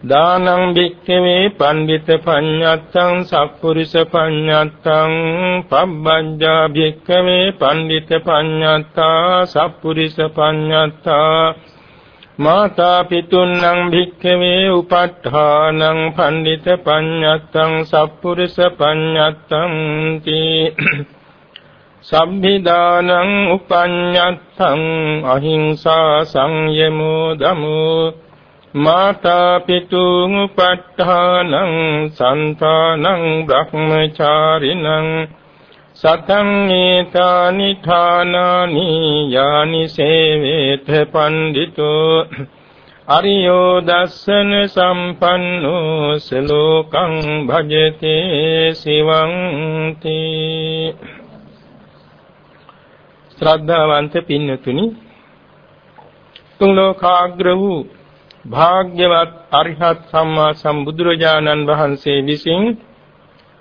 දානං භික්ඛවේ පණ්ඩිත පඤ්ඤත්තං සක්පුරිස පඤ්ඤත්තං පබ්බඤ්ඤා භික්ඛවේ පණ්ඩිත පඤ්ඤත්තා සක්පුරිස පඤ්ඤත්තා. මාතා පිතුන්නං භික්ඛවේ උපට්ඨානං පණ්ඩිත පඤ්ඤත්තං සක්පුරිස පඤ්ඤත්තං තී. සම්භිදානං උපඤ්ඤත්තං අහිංසා සංයමෝ දමෝ. මාතා පිතුං උපට්ඨානං සන්තානං බ්‍රහ්මචාරිණං සතං ඒතානි ඨානානි යානි සේවේත පණ්ඩිතෝ අරියෝ දස්සන සම්පන්නෝ සලෝකං භජතේ සිවං තී ශ්‍රද්ධාවන්ත පින්නතුනි තුන් ලෝකාග්‍ර වූ භාග්‍යවත් අරිහත් සම්මා සම්බුදුරජාණන් වහන්සේ විසින්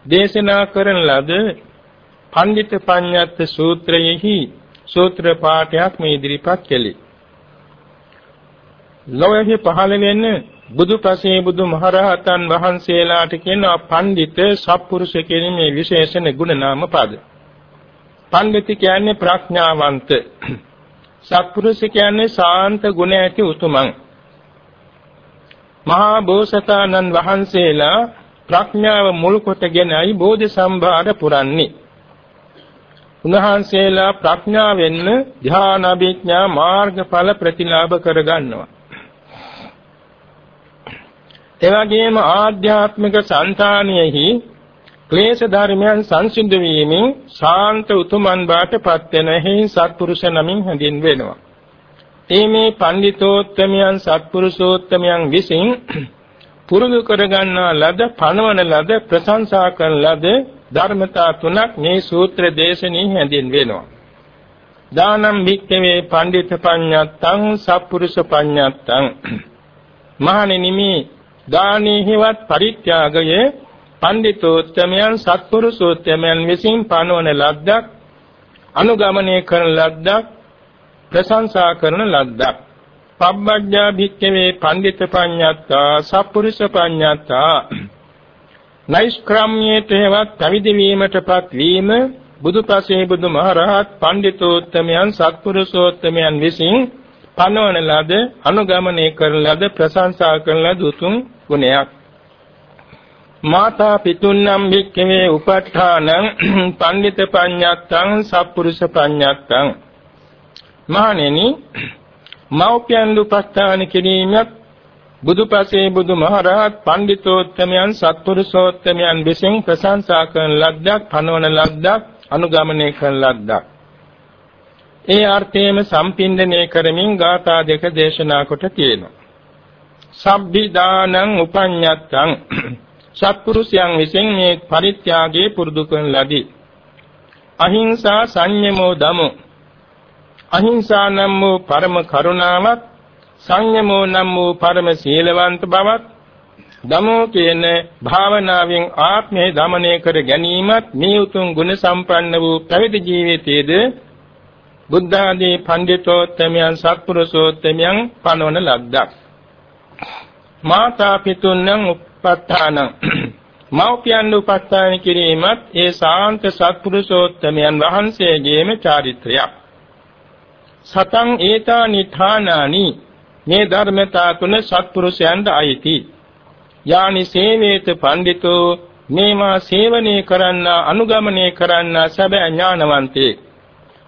දේශනා කරන ලද පණ්ඩිත පඤ්ඤත් සූත්‍රයෙහි සූත්‍ර පාඨයක් මේ ඉදිරිපත් කෙලි. ලෝකෙහි පහළ වෙන බුදුපසේ බුදුමහරහතන් වහන්සේලාට කියන පණ්ඩිත සත්පුරුෂ කියන මේ විශේෂණ ගුණ නාම පද. පණ්ඩිත කියන්නේ ප්‍රඥාවන්ත. සත්පුරුෂ කියන්නේ සාන්ත ගුණ ඇති උතුමන්. මහා බෝසතාණන් වහන්සේලා ප්‍රඥාව මුල් කොටගෙනයි බෝධි සම්භාර පුරන්නේ. උන්වහන්සේලා ප්‍රඥාවෙන්න ධ්‍යාන අභිඥා මාර්ගඵල ප්‍රතිලාභ කරගන්නවා. එවැගේම ආධ්‍යාත්මික సంతානියෙහි ක්ලේශ ධර්මයන් සංසිඳ වීමෙන් ශාන්ත උතුමන් බාටපත් වෙන හේයි සත්පුරුෂ නමින් හැඳින්වෙනවා. ඒ මේ පඬිතෝත්තමයන් සත්පුරුෂෝත්තමයන් විසින් පුරුදු කරගන්නා ලද පණවන ලද ප්‍රශංසා කරන ලද ධර්මතා තුනක් මේ සූත්‍ර දේශනේ හැඳින් වෙනවා. දානම් භික්ඛවේ පඬිත පඤ්ඤත්තං සත්පුරුෂ පඤ්ඤත්තං මහණෙනි මේ දානීහිවත් පරිත්‍යාගයේ පඬිතෝත්තමයන් සත්පුරුෂෝත්තමයන් විසින් පණවන ලද්දක් අනුගමනය කරන ලද්දක් ප්‍රශංසා කරන ලද්දක්. පබ්බජ්ජා භික්ඛවේ පණ්ඩිත පඤ්ඤත්තා සප්පුරිස පඤ්ඤත්තා. නෛෂ්ක්‍රම්‍යයට හේවත් පැවිදි වීමටපත් වීම බුදුපසේ බුදුමහරහත් පණ්ඩිතෝත්තමයන් සත්පුරුෂෝත්තමයන් විසින් පනවන ලද අනුගමනය කරන ලද ප්‍රශංසා කරන ලද උතුම් ගුණයක්. මාතා පිතුන්නම් භික්ඛවේ උපට්ඨානං පණ්ඩිත පඤ්ඤත්තං සප්පුරුෂ පඤ්ඤත්තං. මහණෙනි මෞපියන් දුපස්ථාන කිරීමත් බුදුපසේ බුදුමහරහත් පඬිතෝත්තමයන් සත්පුරුෂෝත්තමයන් විසින් ප්‍රශංසා කරන ලද්දක් පනවන ලද්දක් අනුගමනය කරන ලද්දක්. ඒ අර්ථයේම සම්පින්දනය කරමින් ගාථා දෙක දේශනා කොට තියෙනවා. සබ්බිදානං උපඤ්ඤත්තං. සත්පුරුෂයන් විසින් මේ පරිත්‍යාගයේ පුරුදු කරන ලදී. අහිංසා සංයමෝ දමෝ. අහිංසා නම් වූ පරම කරුණාවත් සංයමෝ නම් වූ පරම සීලවන්ත බවත් දමෝ කියන භාවනාවෙන් ආත්මය දමනය කර ගැනීමත් මේ උතුම් ගුණ සම්පන්න වූ පැවිදි ජීවිතයේද බුද්ධ ආදී පඬිතෝත්තමයන් සත්පුරුෂෝත්තමයන් පනවන ලද්දක්. මාතා පිතුන්නම් උපත්තානං මෞපියන් උපස්ථාන කිරීමත් ඒ ශාන්ත සත්පුරුෂෝත්තමයන් වහන්සේගේම චාරිත්‍රයක්. සතං ඒතානි ථානානි මේ ධර්මතා තුන සත්පුරුෂයන්ට අයිති. යානි සේවේත පඬිතෝ මේවා සේවනයේ කරන්න අනුගමනය කරන්න සැබෑ ඥානවන්තේ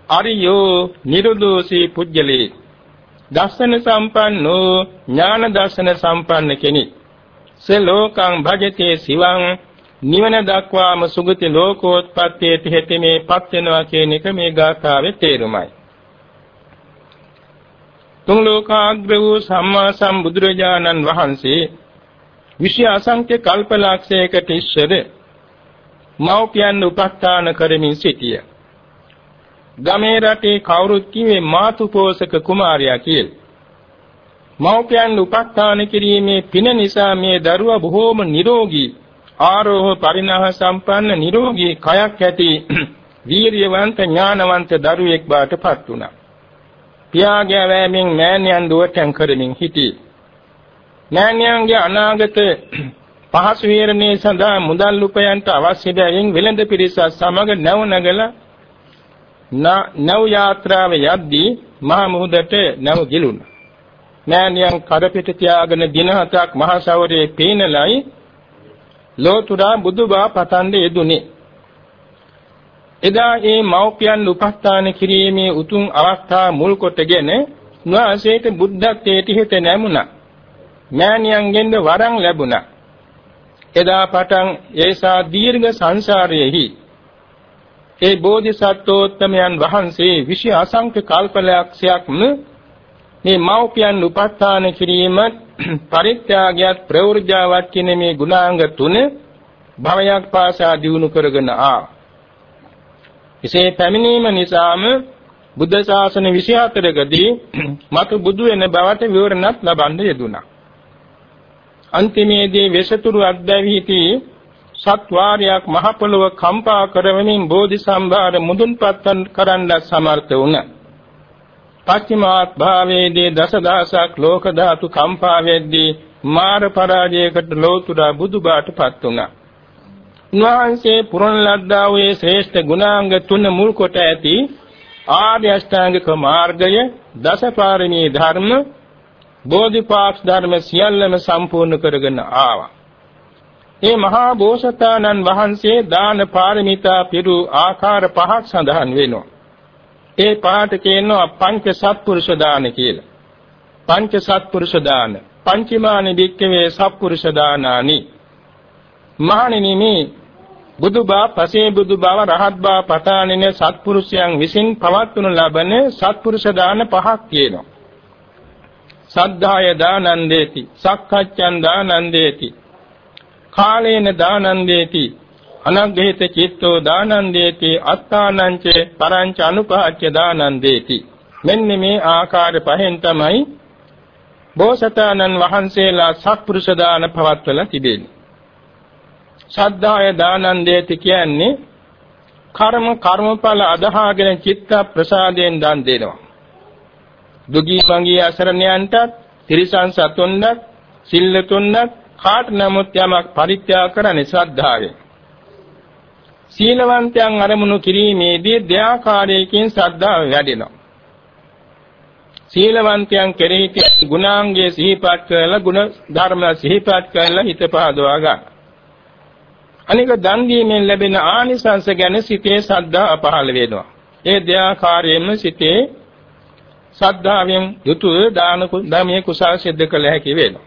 අරියෝ නිරුදෝසී පුජ්‍යලේ. දර්ශන සම්පන්නෝ ඥාන දර්ශන සම්පන්න කෙනෙක්. සලෝකං භජතේ සිවං නිවන දක්වාම සුගති ලෝකෝත්පත්තියට හේතෙමේ පත් වෙනවා කියන එක මේ ගාථාවේ තේරුමයි. තුන් ලෝකාග්‍ර වූ සම්මා සම්බුදුරජාණන් වහන්සේ විශ්ව අසංඛ්‍ය කල්පලක්ෂයකට ඉස්සර මෞපියන් උපස්ථාන කරමින් සිටිය. ගමේ රටේ කවුරුත් කිව්වේ මාතුපෝසක කුමාරයා කියලා. මව්පියන් උපස්ථාන කිරීමේ පින නිසා මේ දරුවා බොහෝම නිරෝගී ආරෝහ පරිණාහ සම්පන්න නිරෝගී කයක් ඇති වීරියවන්ත ඥානවන්ත දරුවෙක් බාටපත් වුණා. පියාගේ වැෑමෙන් මෑණියන් දුවටන් කරමින් සිටී. මෑණියන්ගේ අනාගත පහසු විහරණය සඳහා මුදල් උපයන්ට අවශ්‍ය බැවින් වෙළඳ පිරිසත් සමග නැව නගලා නැව් යාත්‍රාව යද්දී මහ මුහුදට නැව ගිලුණා. මෑණියන් කරපිට තියාගෙන දින හතක් මහ සවරේ පීනලයි ලෝතුරා බුදුබා පතන්ද යෙදුනේ. එදා ඒ මෞපියන් උපස්ථාන කිරීමේ උතුම් අවස්ථා මුල් කොටගෙන නුවසේට බුද්ධත්වයට හිත නැමුණා. මෑණියන්ගෙන්ද වරන් ලැබුණා. එදා පටන් ඒසා දීර්ඝ සංසාරයේහි ඒ බෝධිසත්වෝත්තමයන් වහන්සේ විශ් අසංඛ්‍ය කල්පලක්ෂයක්ම මේ මෞපියන් උපස්ථාන කිරීම පරිත්‍යාගයත් ප්‍රවෘජාවත් කියන මේ ගුණාංග තුන භවයක් පාසා දිනු කරගෙන ආ. එසේ පැමිණීම නිසාම බුද්ධ ශාසන 24කදී මතු බුදු වෙන බවට විවරණත් ලබන්න යෙදුණා. අන්තිමේදී වෙසතුරු අද්දැවිති සත්වාරයක් මහ පොළොව කම්පා කරවමින් බෝධි සම්භාර මුදුන්පත් කරන්න සමර්ථ වුණා. පච්චිමාත් භාවයේදී දසදහසක් ලෝක ධාතු කම්පා වෙද්දී මාර පරාජයකට ලෝතුරා බුදුබාටපත් වුණා. උන්වහන්සේ පුරණ ලද්දා වූ ශ්‍රේෂ්ඨ ගුණාංග තුන මුල් කොට ඇති ආර්ය අෂ්ටාංගික මාර්ගය දසපාරමී ධර්ම බෝධිපාක්ෂ ධර්ම සියල්ලම සම්පූර්ණ කරගෙන ආවා. මේ මහා බෝසතාණන් වහන්සේ දාන පාරමිතා පිරු ආකාර පහක් සඳහන් වෙනවා. ඒ පහට කියනවා පංච සත්පුරුෂ දාන කියලා. පංච සත්පුරුෂ දාන. පංචමානි වික්කවේ සත්පුරුෂ දානානි. මහණෙනි මේ බුදුබා පසේ බුදුබව රහත්බා පතානින සත්පුරුෂයන් විසින් පවත්වනු ලබන සත්පුරුෂ දාන පහක් කියනවා. සද්ධාය දානන්දේති, සක්කච්ඡන් දානන්දේති, කාලේන දානන්දේති, අනග්ගහිත චිත්තෝ දානන්දේති අත්තානංච පරංච අනුපහච්ච දානන්දේති මෙන්න මේ ආකාර පහෙන් තමයි බෝසතාණන් වහන්සේලා සත්පුරුෂ දාන පවත්වලා තිබෙන්නේ ශ්‍රද්ධාය දානන්දේති කියන්නේ කර්ම කර්මඵල අදහාගෙන චිත්ත ප්‍රසාදයෙන් දන් දෙනවා දුගී මංගී අසරණයන්ටත් තිරිසන් සතුන්වත් සිල්ලතුන්වත් කාට නමුත් යමක් පරිත්‍යාග කරන්නේ ශ්‍රද්ධාවෙන් සීලවන්තයන් අරමුණු කිරීමේදී දෙආකාරයකින් ශ්‍රද්ධාව වැඩෙනවා. සීලවන්තයන් කෙරෙහි ගුණාංගයේ සිහිපත් කරලා ගුණ ධර්ම සිහිපත් කරලා හිත පහදවා ගන්න. අනික දන් දීමෙන් ලැබෙන ආනිසංස ගැන සිතේ ශ්‍රද්ධා පහළ වෙනවා. ඒ දෙආකාරයෙන්ම සිතේ ශ්‍රද්ධාවෙන් යුතුව දාන ධර්මයේ කුසල් සිද්ධ කළ හැකි වෙනවා.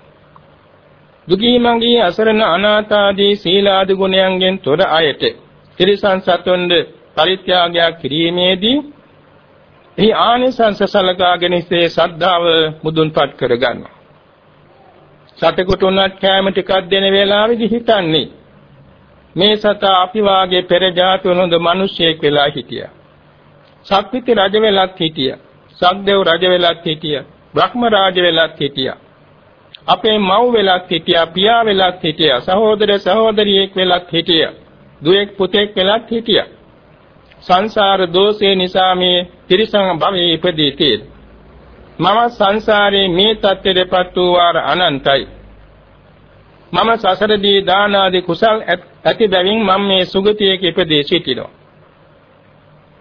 දුකී මඟී අසරණ අනාථ ආදී සීලාදී ගුණයන්ගෙන් තොර අයට තිරිසන් සතුන්ද පරිත්‍යාගයක් කිරීමේදී එහි ආනිසංස සලකාගෙන ඉසේ සද්ධාව මුදුන්පත් කරගන්නවා. සතෙකුට උනත් කැම ටිකක් දෙන වෙලාවෙදි හිතන්නේ මේ සතා අපි වාගේ පෙර ජාතුන් හොඳ මිනිසෙක් වෙලා හිටියා. සක්විති රජ වෙලත් හිටියා. සක්දේව් රජ වෙලත් හිටියා. බ්‍රහ්ම රාජ වෙලත් හිටියා. අපේ මව් වෙලත් හිටියා, පියා වෙලත් හිටියා, සහෝදර සහෝදරියෙක් වෙලත් හිටියා. දුවෙක් පුතෙක් වෙලත් හිටියා. සංසාර දෝෂේ නිසා මේ තිරිසං භවයේ ඉපදී තියෙන. මම සංසාරේ මේ තත්ත්වෙටපත් වූ වාර අනන්තයි. මම සසරදී දාන ආදී කුසල් ඇති බැවින් මම මේ සුගතියක ඉපදී සිටිනවා.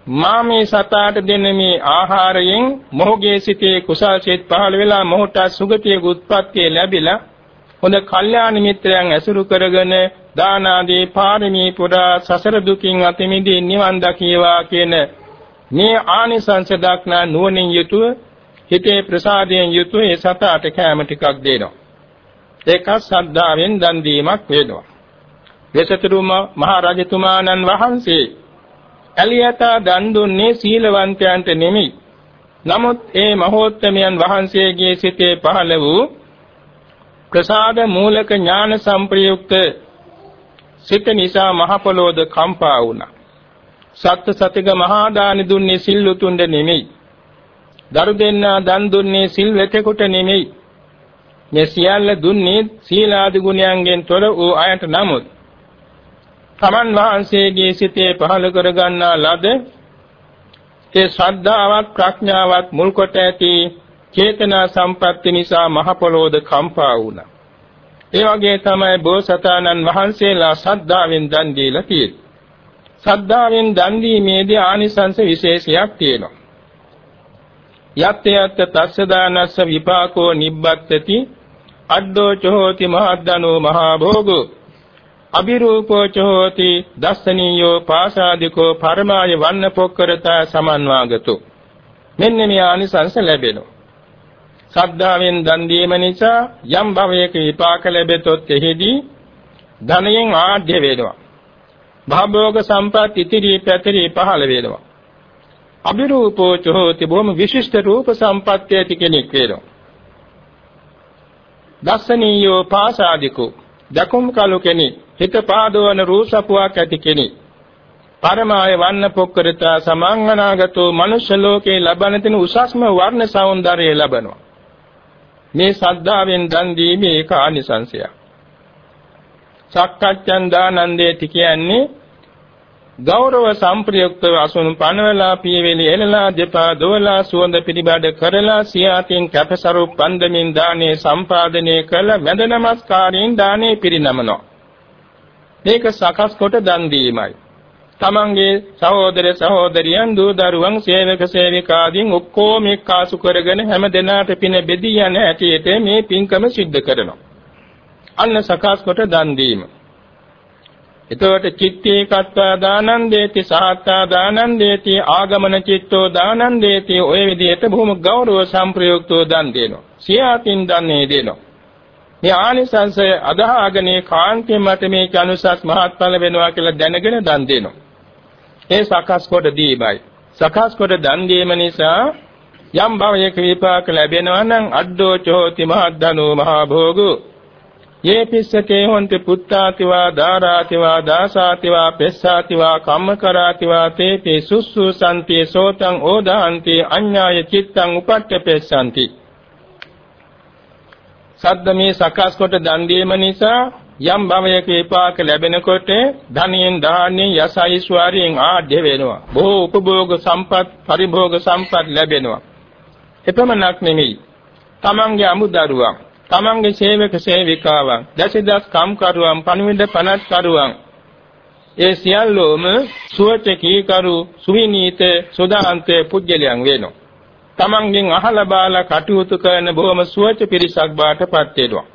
මා මේ සතාට දෙන මේ ආහාරයෙන් මොහුගේ සිතේ කුසල් සිත් පහළ වෙලා මොහුට සුගතියේ උත්පත්තිය ලැබිලා හොඳ කල්යාණ මිත්‍රයන් ඇසුරු කරගෙන දාන ආදී පාරමී පුරා සසර දුකින් අත මිදී නිවන් දකීවා කියන මේ ආනිසංස දක්නා නුවණින් යුතුව හිතේ ප්‍රසාදයෙන් යුතුව ඒ සතාට කැම ටිකක් දෙනවා. ඒක සද්ධාවෙන් දන් දීමක් වෙනවා. වෙසතුරුම මහ රජතුමාණන් වහන්සේ එලියත දන් දුන්නේ සීලවන්තයන්ට නෙමෙයි. නමුත් ඒ මහෝත්තමයන් වහන්සේගේ සිතේ පහළ වූ ප්‍රසාද මූලක ඥාන සංප්‍රයුක්ත සිත නිසා මහ පොළොවද කම්පා වුණා. සත්‍ය සතික මහා දානි දුන්නේ සිල්ලුතුන්ට නෙමෙයි. දරු දෙන්නා දන් දුන්නේ සිල් වෙතෙකුට නෙමෙයි. මේ සියල්ල දුන්නේ සීලාදි ගුණයන්ගෙන් තොර වූ අයට නමුත් තමන් වහන්සේගේ සිතේ පහළ කරගන්නා ලද ඒ ශ්‍රද්ධාවත් ප්‍රඥාවත් මුල් කොට ඇති චේතනා සම්පatti නිසා මහ පොළොවද කම්පා වුණා. ඒ වගේ තමයි බෝසතාණන් වහන්සේලා සද්ධාවෙන් දන් දීලා තියෙන්නේ. සද්ධාවෙන් දන් දීමේදී ආනිසංස විශේෂයක් තියෙනවා. යත් යත් තස්ස දානස්ස විපාකෝ නිබ්බත්තති අද්දෝ චෝති මහද්දනෝ මහා භෝගෝ අබිරූපෝ චෝති දස්සනීයෝ පාසාදිකෝ පරමාය වන්න පොක්කරතා සමන්වාගතෝ. මෙන්න මේ ආනිසංස ලැබෙනවා ශ්‍රද්ධාවෙන් දන් දීම නිසා යම් භවයක විපාක ලැබෙතොත් එහිදී ධනයෙන් ආඩ්‍ය වෙනවා. භවෝග සම්පත් ඉතිරි පැතිරි පහළ වෙනවා. අබිරූපෝ චෝති බොහොම විශිෂ්ට රූප සම්පත්තිය ඇති කෙනෙක් වෙනවා. දස්සනීයෝ පාසාදිකෝ. දකුම් කලු කෙනෙක් හිත පාදවන රූසපුවක් ඇති කෙනෙක් පරමාය වන්න පොක්කරතා සමංගනාගතෝ මනුෂ්‍ය ලෝකේ ලබන තින උසස්ම වර්ණ సౌందර්යය ලබනවා. මේ සද්ධාවෙන් දන් දීමේ ඒක ආනිසංශයක්. සක්කච්ඡන් දානන්දේති කියන්නේ ගෞරව සම්ප්‍රයුක්තව අසුණු පනවලා පියවෙලි එළලා දෙපා දෝලා සුවඳ පිළිබඩ කරලා සියාතින් කැපසරු පන්දමින් දානේ සම්පාදනය කළ වැඳ නමස්කාරයෙන් දානේ පිරිනමනවා මේක සකස් කොට දන් දීමයි. තමන්ගේ සහෝදර සහෝදරියන් දූ දරුවන් සේවක සේවිකාදීන් ඔක්කොම එක්කාසු කරගෙන හැම දිනාට පින බෙදී යන ඇටියට මේ පින්කම සිද්ධ කරනවා. අන්න සකස් කොට දන් දීම. එතකොට චිත්තේ කත්වා දානං දේති සහත්තා දානං දේති ආගමන චිත්තෝ දානං දේති ඔය විදිහට බොහොම ගෞරව සම්ප්‍රයුක්තව දන් දෙනවා. සියාතින් දන්නේ දෙනවා. මේ ආනිසංසය අදහාගනේ කාන්තේ මත මේ චනුසස් මහත්ඵල වෙනවා කියලා දැනගෙන දන් දෙනවා. ඒ සකස් කොට දීමයි. සකස් කොට දන් දීම නිසා යම් භවයක විපාක ලැබෙනවා නම් අද්දෝ චෝති මහද්දනෝ මහා භෝගෝ යේ පිස්සකේ හොන්ති පුත්තාතිවා දාරාතිවා දාසාතිවා පෙස්සාතිවා කම්මකරාතිවා තේපේ සුස්සු සම්ති සෝතං ඕදාන්ති අඤ්ඤාය චිත්තං උපට්ඨපෙස්සanti සද්ද මේ සකස් කොට දන් දීම නිසා යම් භවයක විපාක ලැබෙනකොට ධනියෙන් දාහයෙන් යසයිස්වාරයෙන් ආඩ්‍ය වෙනවා. බොහෝ උපභෝග සම්පත් පරිභෝග සම්පත් ලැබෙනවා. එපමණක් නෙමෙයි. තමන්ගේ අමුදරුවන් තමන්ගේ සේවක සේවිකාවන් දසදස් කම්කරුවන් පණිවිඩ පනත්කරුවන්. ඒ සියල්ලෝම සුවචකී කරු සුවිනීත සුදාන්ත පුජ්‍යලයන් වෙනවා. තමන්ගෙන් අහලා බාලා කටයුතු කරන බොහොම සුවච පිරිසක් බාටපත් වෙනවා.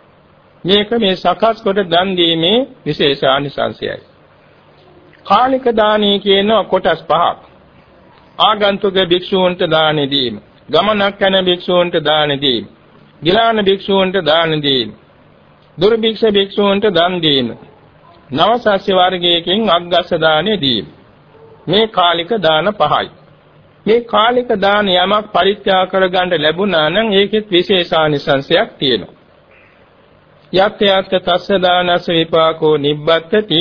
මේක මේ සකස් කොට දන් දීමේ විශේෂ ආනිසංසයයි කාලික දානී කියන කොටස් පහක්. ආගන්තුක භික්ෂූන්ට දාන දීම. ගමනක් යන භික්ෂූන්ට දාන දීම. ගිලාන භික්ෂූන්ට දාන දීම. දුර්භික්ෂ භික්ෂූන්ට දන් දීම. නවසස්්‍ය වර්ගයකින් අග්ගස්ස දානෙ දීම. මේ කාලික දාන පහයි. මේ කාලික දාන යමක් පරිත්‍යාග කරගන්න ලැබුණා නම් ඒකෙත් විශේෂානිසංශයක් තියෙනවා. යත් යත් තස්ස දානස විපාකෝ නිබ්බත්තති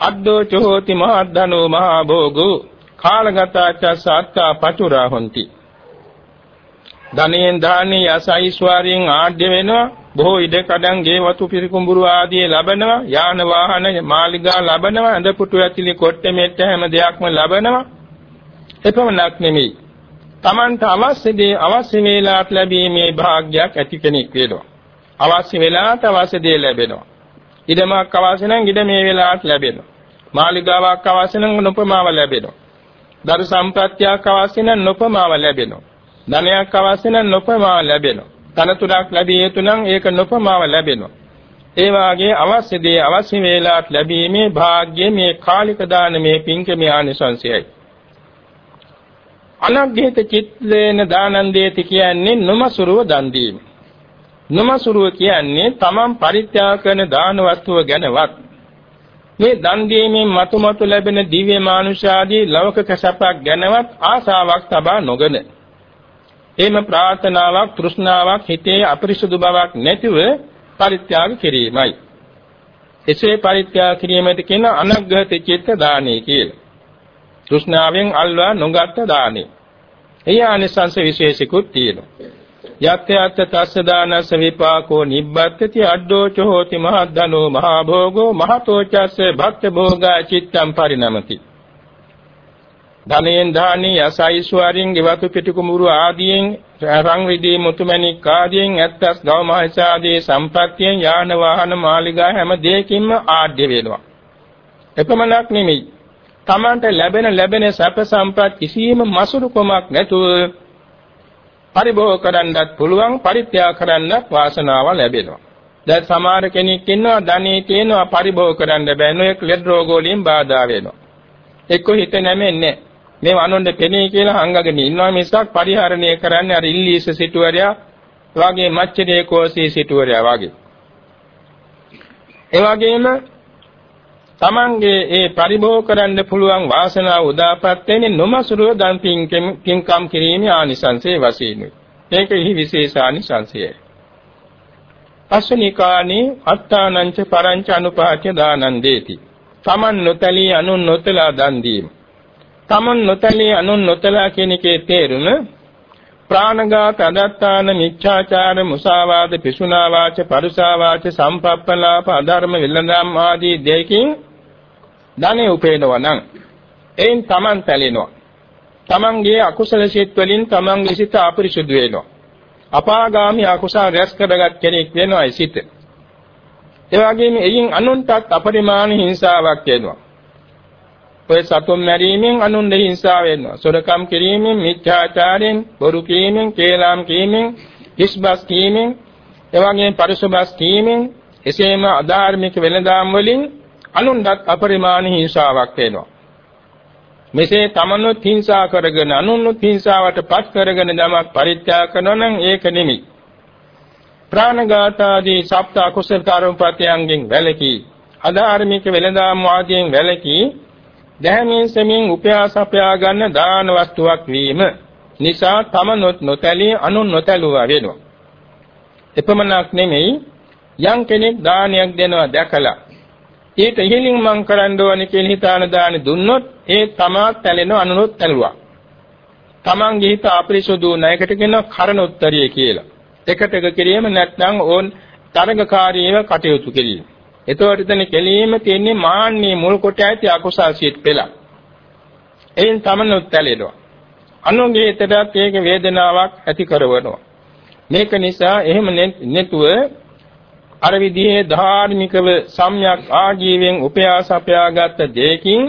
අද්දෝ චෝති මහද්දනෝ මහා භෝගෝ කාලගතාච සත්තා පචුරා හොಂತಿ ධනෙන් දාන්නේ යස ඓශ්වර්යයෙන් ආඩ්‍ය වෙනවා. බොහෝ ඉඩ කඩන් ගේ වතු පිරිකුඹුරු ආදී ලබනවා. යාන වාහන මාලිගා ලබනවා. ඇඳ පුටු ඇතිලි කොට්ටේ මෙට්ට හැම දෙයක්ම ලබනවා. එපමණක් නෙමෙයි. Tamanta අවශ්‍ය දේ අවශ්‍ය වේලාවට ලැබීමේ භාග්යක් ඇති කෙනෙක් වෙනවා. අවශ්‍ය වෙලාවට අවශ්‍ය දේ ලැබෙනවා. ඉඩමක් අවශ්‍ය නම් ඉඩ මේ වෙලාවට ලැබෙනවා. මාලිගාවක් අවශ්‍ය නම් නොපමාව ලැබෙනවා. දරු සම්ප්‍රත්‍යක් අවශ්‍ය නම් නොපමාව ලැබෙනවා. ධනයක් අවශ්‍ය නම් නොපමාව ලැබෙනවා. තනතුරක් ලැබිය යුතු නම් ඒක නොපමාව ලැබෙනවා. ඒ වාගේ අවශ්‍ය දේ අවශ්‍ය වේලාවට ලැබීමේ වාග්ය මේ කාලික දානමේ පින්කමේ ආනිසංසයයි. අනග්ගහිත චිත්තේන දානන්දේති කියන්නේ නොමසුරුව දන් දීම. නොමසුරුව කියන්නේ තමන් පරිත්‍යාග කරන දාන වස්තුව ගැනවත් මේ දන් දීමෙන් මතුමතු ලැබෙන දිව්‍ය මානුෂාදී ලෞකික සැපක් ගැනවත් ආසාවක් තබා නොගෙන එහෙම ප්‍රාර්ථනාවක් තෘෂ්ණාවක් හිතේ අපරිසුදු බවක් නැතිව පරිත්‍යාග කිරීමයි. එසේ පරිත්‍යාග කිරීමට කියන අනග්‍රහිත චිත්ත දානයි කියලා. තෘෂ්ණාවෙන් අල්වා නොගත් දානේ. එය ආනිසංස විශේෂිකුත් තියෙනවා. යත් යත් තස්ස දානස විපාකෝ නිබ්බත්ති අඩ්ඩෝ ච හෝති මහද්දනෝ මහා භෝගෝ මහතෝ චස්ස භක්ත භෝගා චිත්තම් පරිණමති ධනෙන් දානී යසයිස්වරින් ගෙවතු පිටිකුමුරු ආදීන් රං විදී මුතුමැණික් ආදීන් ඇත්තස් ගව මහස ආදී සම්පත්තියෙන් යාන වාහන මාලිගා හැම දෙයකින්ම ආඩ්‍ය වෙනවා එපමණක් නෙමෙයි තමන්ට ලැබෙන ලැබෙන සැප සම්පත් කිසියම් මසුරුකමක් නැතුව පරිභෝග කරන්නත් පුළුවන් පරිත්‍යාග කරන්නත් වාසනාව ලැබෙනවා. දැන් සමහර කෙනෙක් ඉන්නවා ධනෙ තියෙනවා පරිභෝග කරන්න බෑ නොයෙක් ලෙඩ රෝග වලින් බාධා වෙනවා. එක්ක හිත නැමෙන්නේ මේ වනොන්ද පෙනේ කියලා හංගගෙන ඉන්නවා මිසක් පරිහරණය කරන්නේ අර ඉල්ලීස සිටුවරයා වගේ මච්චදේ කෝසී සිටුවරයා වගේ. ඒ වගේම තමන්ගේ ඒ පරිභෝග කරන්න පුළුවන් වාසනාව උදාපත් වෙන්නේ නොමසුරුව දන් පින්කම් කිරීමේ ආනිසංසයේ වශයෙන්. ඒක එහි විශේෂ ආනිසංසයයි. පස්වනිකානේ අත්තානංච පරංච අනුපාච්‍ය දානං දේති. තමන් නොතලී අනුන් නොතලා දන් දීම. තමන් නොතලී අනුන් නොතලා කියන එකේ තේරුම ප්‍රාණඝාත අදත්තාන මිච්ඡාචාර මුසාවාද පිසුනා වාච පරුසා වාච සම්පප්පලාප අධර්ම විලඳම් ආදී දෙකකින් ධනෙ උපේනවා නම් එයින් Taman පැලෙනවා. Tamanගේ අකුසල සිත් වලින් Tamanගේ සිත අපරිසුදු වෙනවා. අපාගාමී අකුසල රැස් කරගත් කෙනෙක් වෙනවා ඒ සිත. ඒ වගේම එයින් අනුන්ටත් අපරිමාණ හිංසාවක් වෙනවා. ඔය සතුන් මැරීමෙන් අනුන්ගේ හිංසාව වෙනවා. සොරකම් කිරීමෙන්, මිත්‍යාචාරයෙන්, බොරු කීමෙන්, කේලම් කීමෙන්, හිස්බස් කීමෙන්, එවැගේම පරිසබස් කීමෙන්, එසේම අධාර්මික වෙළඳාම් වලින් අනුන්ටත් අපරිමාණ හිංසාවක් වෙනවා. මෙසේ තමනුත් හිංසා කරගෙන අනුන්නුත් හිංසාවට පත් කරගෙන දමක් පරිත්‍යාග කරනවා නම් ඒක නෙමෙයි. ප්‍රාණඝාත ආදී සප්ත අකුසල කර්මපතයන්ගෙන් වැළකී අධාර්මික වෙළඳාම් ආදීන් වැළකී දැහැමින් සෙමින් උපයාසපයා ගන්න දාන වස්තුවක් වීම නිසා තමනුත් නොතැලී අනුන් නොතැලුවා වෙනවා. එපමණක් නෙමෙයි යම් කෙනෙක් දානයක් දෙනවා දැකලා ඊට ඉහළින් මං කරන්න ඕනේ කියලා හිතාන දානි දුන්නොත් ඒ තමා තැලෙන අනුනොත් තැලුවා. තමන්ගේ හිත අපරිසුදු නැයකට කියනවා කරණොත්තරිය කියලා. එකටක කිරීම නැත්නම් ඕන් තරගකාරීව කටයුතු කිරීම. එතකොට එතන කෙලීම තියෙන්නේ මාන්නේ මුල් කොට ඇති අකුසල් සිත් පෙළ. එයින් තමනුත් තැලෙනවා. අනුන්ගේ හිතටත් ඒක වේදනාවක් ඇති කරවනවා. මේක නිසා එහෙම නැතුව අර විදිහේ ධාර්මිකව සම්‍යක් ආජීවයෙන් උපයාස අපයාගත් දෙයකින්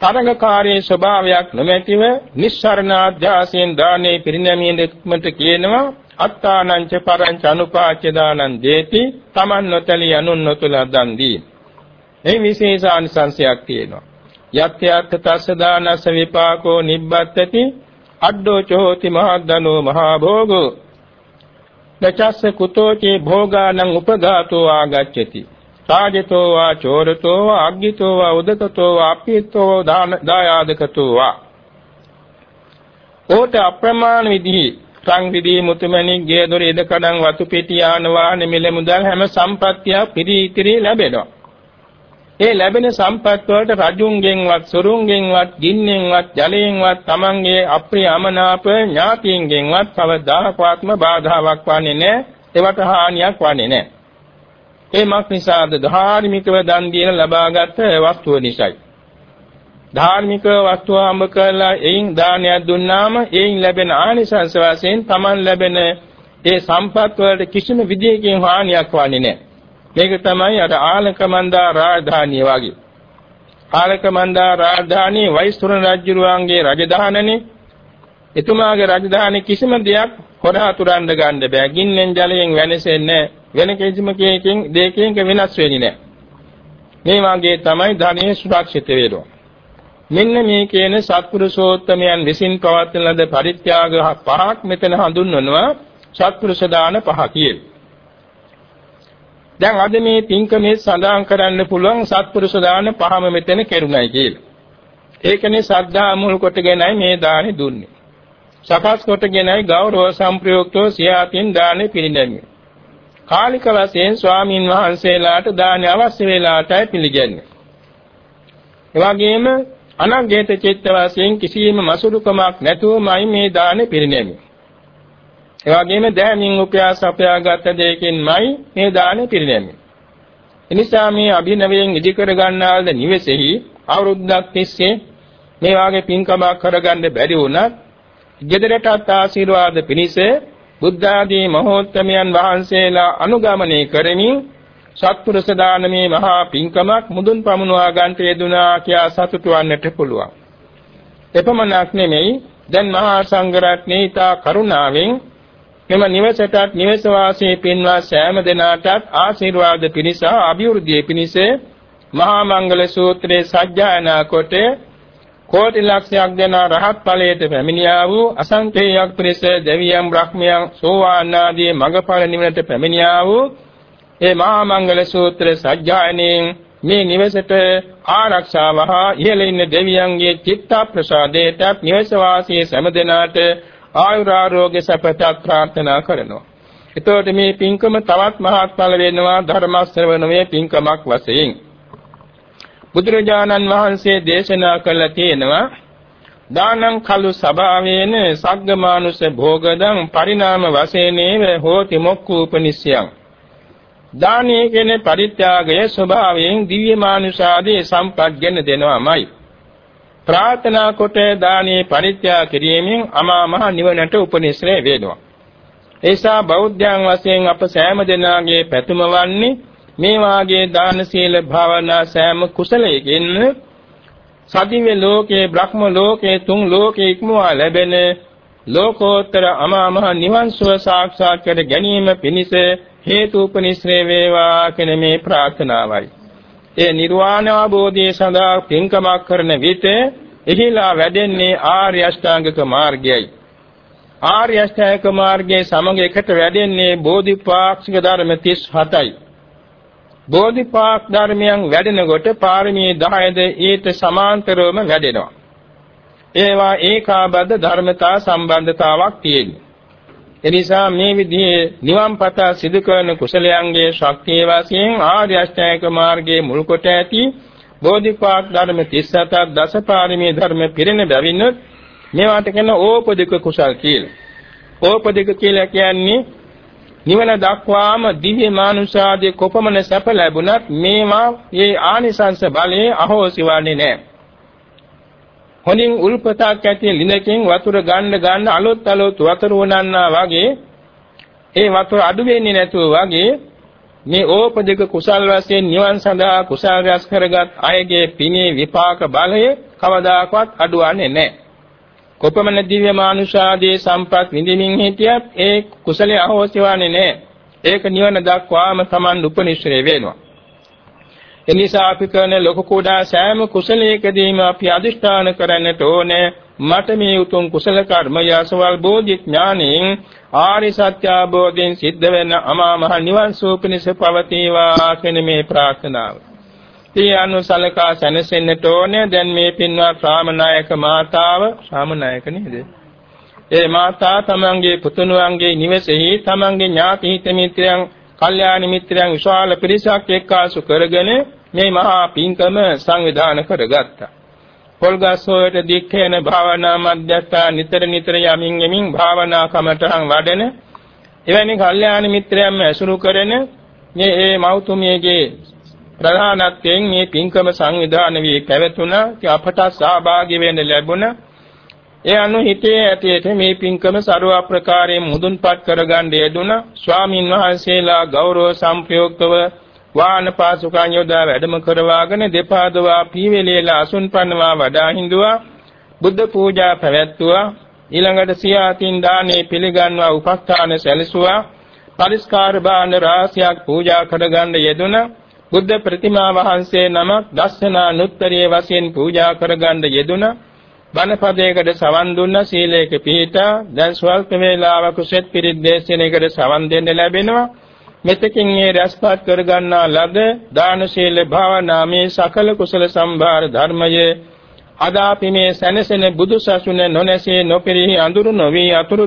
තරඟකාරී ස්වභාවයක් නොමැතිව නිස්සරණ අධ්‍යාසයෙන් දානේ පිරිනැමීමට කියනවා අත්තානංච පරංච අනුපාච්‍ය දානං දේති තමන් නොතලී අනුන් නොතුලා දන් දී. මේ විශේෂ ආනිසංශයක් තියෙනවා. යත් යත් තස්ස දානස විපාකෝ නිබ්බත්තති අඩ්ඩෝ චෝති මහද්දනෝ මහා භෝගෝ නචස්ස කුතෝචේ භෝගානං උපඝාතෝ ආගච්ඡති සාජතෝ වා චෝරතෝ වා අග්ගිතෝ වා උදකතෝ වා අපීතෝ දායාදකතෝ වා ඕට අප්‍රමාණ විදිහි සංවිදී මුතුමැණික් ගේ දොර ඉදකඩම් වතු පෙට්ටිය ආන වාහන මිල මුදල් හැම සම්පත්තියක් පිරිතිරි ලැබෙනවා. ඒ ලැබෙන සම්පත් වලට රජුන්ගෙන්වත් සොරුන්ගෙන්වත් ගින්නෙන්වත් ජලයෙන්වත් Tamanගේ අප්‍රිය අමනාප ඥාතියින්ගෙන්වත් කවදාකවත්ම බාධාවක් වන්නේ නැහැ. ඒවට හානියක් වන්නේ නැහැ. ඒ මක් නිසාද ධාර්මිකව දන් දීලා ලබාගත් වස්තුව නිසායි. ධාර්මික වස්තුව හම්බ කරලා එයින් දානයක් දුන්නාම එයින් ලැබෙන ආනිසංස වශයෙන් Taman ලැබෙන ඒ සම්පත් වලට කිසිම විදියකින් හානියක් වන්නේ නැහැ මේක තමයි අර ආලකමන්දා රාජධානිය වගේ. ආලකමන්දා රාජධානිය වෛස්තුරණ රජුරුවන්ගේ රජධානනේ. එතුමාගේ රජධානි කිසිම දෙයක් හොරාතුරන්න ගන්න බෑ. ගින්නෙන් ජලයෙන් වෙනසෙන්නේ වෙන කිසිම කේකින් දෙකකින් වෙනස් වෙන්නේ නැහැ. මේ වාගේ තමයි ධනෙ සුරක්ෂිත වෙනවා. මෙන්න මේ කියන සත්පුරුෂෝත්තමයන් විසින් පවත්වන ලද පරිත්‍යාග පහක් මෙතන හඳුන්වනවා සත්පුරුෂ දාන පහ කියලා. දැන් අද මේ පින්කමේ සඳහන් කරන්න පුළුවන් සත්පුරුෂ දාන පහම මෙතන කෙරුණයි කියලා. ඒකනේ ශ්‍රද්ධා මුල් කොටගෙනයි මේ දානි දුන්නේ. සකස් කොටගෙනයි ගෞරව සම්ප්‍රයුක්තව සියාතින් දානෙ පිළිගන්නේ. කාලික වශයෙන් ස්වාමින් වහන්සේලාට දාන අවශ්‍ය වේලාටයි පිළිගන්නේ. එවැගේම අනග්ගේත චිත්ත වශයෙන් කිසියම් මසුරුකමක් නැතුවමයි මේ දානේ පිරිනැමෙන්නේ. ඒ වගේම දැනින් උපයාස අපයාගත් දෙයකින්මයි මේ දානේ පිරිනැමෙන්නේ. එනිසා මේ අභිනවයෙන් ඉදි කර ගන්නාද නිවෙසෙහි අවුරුද්දක් තිස්සේ මේ වාගේ පින්කමක් කරගන්න බැරි වුණත් ගෙදරටත් ආශිර්වාද පිණිස බුද්ධ ආදී මහෝත්තමයන් වහන්සේලා අනුගමනය කරමින් සත්පුරුෂ දානමේ මහා පින්කමක් මුදුන් පමුණවා ගන්නට යෙදුනා කියා සතුටු වන්නට පුළුවන්. එපමණක් නෙමෙයි දැන් මහා සංඝරත්නයේ තා කරුණාවෙන් මෙම නිවසටත් නිවස වාසී පින්වත් සෑම දෙනාටත් ආශිර්වාද පිණිස අභිවෘද්ධිය පිණිස මහා මංගල සූත්‍රයේ සජ්ජායනා කොට කෝටි ලක්ෂයක් දෙන රහත් ඵලයට පැමිණියා වූ අසංකේයයක් පිරිස දෙවියන් බ්‍රහ්මයන් සෝවාන් ආදී මඟඵල නිවනට පැමිණියා වූ ඒ මහා මංගල සූත්‍ර සජ්ජායනෙන් මේ නිවසට ආරක්ෂාව හා ඉහළ ඉන්න දෙවියන්ගේ චිත්ත ප්‍රසාදයට නිවස වාසී සෑම දෙනාට ආයුරාරෝග්‍ය සපතක් ප්‍රාර්ථනා කරනවා. එතකොට මේ පින්කම තවත් මහත්ඵල වෙනවා ධර්ම ශ්‍රවණමේ පින්කමක් වශයෙන්. බුදුරජාණන් වහන්සේ දේශනා කළ තියෙනවා දානං කලු සභාවේන සග්ගමානුස භෝගදං පරිණාම වශයෙන්ේව හෝති මොක්ඛූපනිස්යං දානයේ කියන පරිත්‍යාගයේ ස්වභාවයෙන් දිව්‍ය මානුෂාදී සම්පත් ගෙන දෙනවාමයි. ප්‍රාර්ථනා කොට දානයේ පරිත්‍යාග කිරීමෙන් අමා මහ නිවනට උපනිශ්‍රේ වේනවා ඒසා බෞද්ධයන් වශයෙන් අප සෑම දෙනාගේ පැතුම වන්නේ මේ වාගේ දාන සීල භාවනා සෑම කුසලයකින් සදිව්‍ය ලෝකේ බ්‍රහ්ම ලෝකේ තුන් ලෝකේ ඉක්මවා ලැබෙන ලෝකෝත්තර අමාමහ නිවන් සුව සාක්ෂාත් කර ගැනීම පිණිස හේතුපනිශ්‍රේ වේවා කියන මේ ප්‍රාර්ථනාවයි. ඒ නිර්වාණ අවබෝධය සඳහා පින්කමක් කරන විට එහිලා වැඩෙන්නේ ආර්ය අෂ්ටාංගික මාර්ගයයි. ආර්ය අෂ්ටාංගික මාර්ගයේ සමග එකට වැඩෙන්නේ බෝධිපාක්ෂික ධර්ම 37යි. බෝධිපාක් ධර්මයන් වැඩෙනකොට පාරමී 10ද ඊට සමාන්තරවම වැඩෙනවා. ඒවා ඒකාබද්ධ ධර්මතා සම්බන්ධතාවක් තියෙනවා. එනිසා මේ විදිහේ නිවන් පතා සිදු කරන කුසලයන්ගේ ශක්තිය වශයෙන් ආර්ය අෂ්ටාංගික මාර්ගයේ මුල් කොට ඇති බෝධිපාක් ධර්ම 37ක් දසපාරමී ධර්ම පිරෙන බැවිනුත් මේවාට කියන ඕපදික කුසල් කියලා. ඕපදික කියලා කියන්නේ නිවන දක්වාම දිව්‍ය මානුෂාදී කොපමණ සැප ලැබුණත් මේවා මේ ආනිසංස බලයේ අහෝසි වන්නේ නැහැ. හොඳින් උල්පතක් ඇති ලිඳකින් වතුර ගන්න ගන්න අලොත් අලොත් වතුර වුණන්නා වගේ ඒ වතුර අඩු වෙන්නේ නැතුව වගේ මේ ඕපදික කුසල් වශයෙන් නිවන් සඳහා කුසල් රැස් කරගත් අයගේ පිනේ විපාක බලය කවදාකවත් අඩුවන්නේ නැහැ. කොපමණ දිව්‍ය මානුෂාදී සම්පත් විඳින්මින් හිටියත් ඒ කුසලයේ අහෝසි වන්නේ නැහැ. ඒක නිවන දක්වාම Taman උපනිශ්‍රේ වෙනවා. එනිසා අපි කරන ලොකු කුඩා සෑම කුසලයකදීම අපි අදිෂ්ඨාන කරන්නට ඕනේ මට මේ උතුම් කුසල කර්ම යසවල් බෝධි ඥානෙන් ආරි සත්‍ය අවබෝධයෙන් සිද්ධ වෙන අමා මහ නිවන් සූපිනිස පවතිවා කියන මේ ප්‍රාර්ථනාව. ඒ අනුසලකා සැනසෙන්නට ඕනේ දැන් මේ පින්වත් ශ්‍රාමනායක මාතාව ශ්‍රාමනායක නේද? ඒ මාතා තමන්ගේ පුතුණුවන්ගේ නිවසේහි තමන්ගේ ඥාති හිත මිත්‍රයන්, කල්යාණ මිත්‍රයන් විශාල පිරිසක් එක්කාසු කරගෙන මේ මහා පින්කම සංවිධානය කරගත්තා. පොල්ගස්සෝයට දික්කේන භාවනා මධ්‍යස්ථාන නිතර නිතර යමින් යමින් භාවනා කමටහන් වඩන එවැනි කල්යාණ මිත්‍රයන්ම ඇසුරු කරන මේ ඒ මෞතුමියගේ ප්‍රධානත්වයෙන් මේ පින්කම සංවිධානය වී පැවතුණා. අපට සහභාගී වෙන්න ලැබුණා. ඒ අනු හිතේ ඇටියට මේ පින්කම ਸਰව ප්‍රකාරයෙන් මුදුන්පත් කරගන්න යෙදුණා. ස්වාමින් වහන්සේලා ගෞරව සම්ප්‍රයුක්තව වාහන පාසුකම් යොදා වැඩම කරවාගෙන දෙපා දවා පීවෙලේලා අසුන් පන්නවා වඩා හිඳුවා. බුද්ධ පූජා පැවැත්තුවා. ඊළඟට සියාතින් දානේ පිළිගන්වා උපස්ථාන සැලසුවා. පරිස්කාර බාන රාශියක් පූජා කරගන්න යෙදුණා. බුද්ධ ප්‍රතිමා වහන්සේ නමක් දස්සනා නුත්තරියේ වශයෙන් පූජා කරගන්න යෙදුණා. බණපදයකට සවන් දුන්න සීලයක පිහිටා දැන් ස්වල්ප වේලාවක සෙත් පිරිත් දේශනයකට සවන් දෙන්න ලැබෙනවා. මෙතකින් මේ රැස්පත් කරගන්නා ලද දාන ශීල භාවනා මේ සකල කුසල සම්භාර ධර්මයේ අද අපි මේ සැනසෙන බුදු සසුන නොනැසී නොපිරිහි අඳුරු නොවි අතුරු